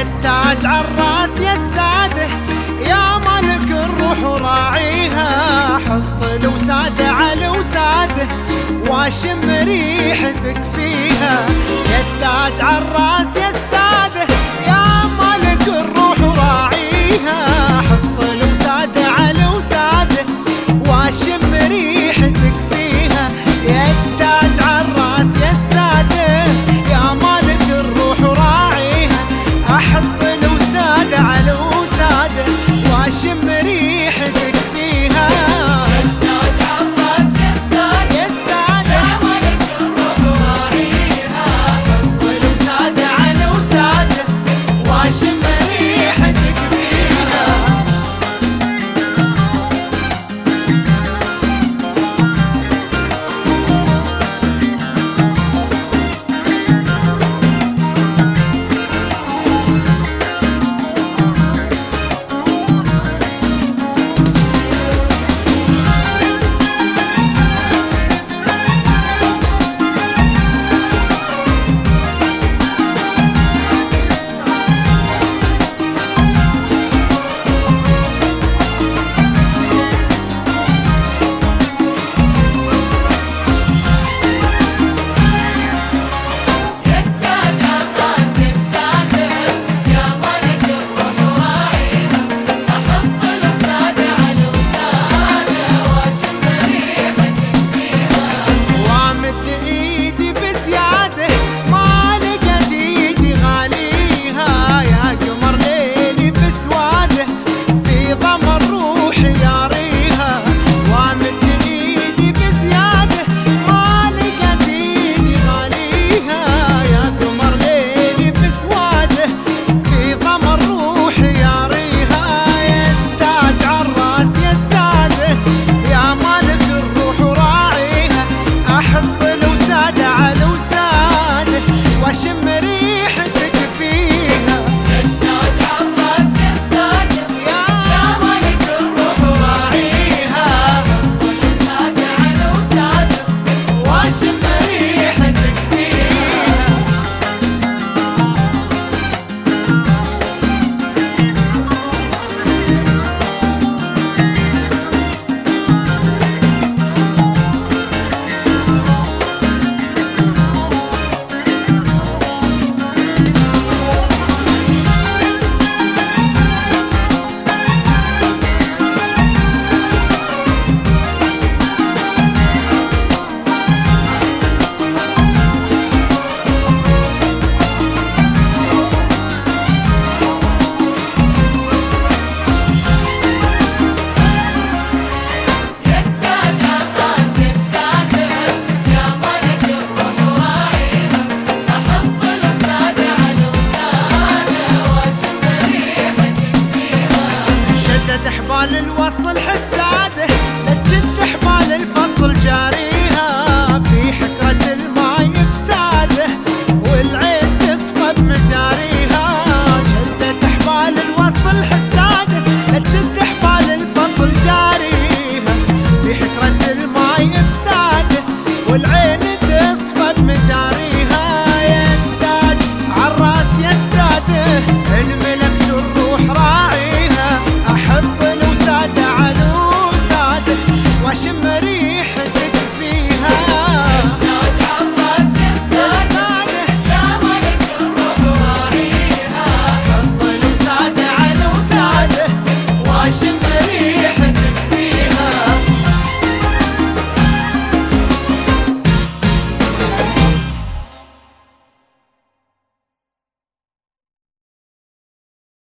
التاج على الراس يا الساده يا ملك الروح راعيها. حط الوساده على وساده واشم ريحتك فيها. التاج على الراس يا الساده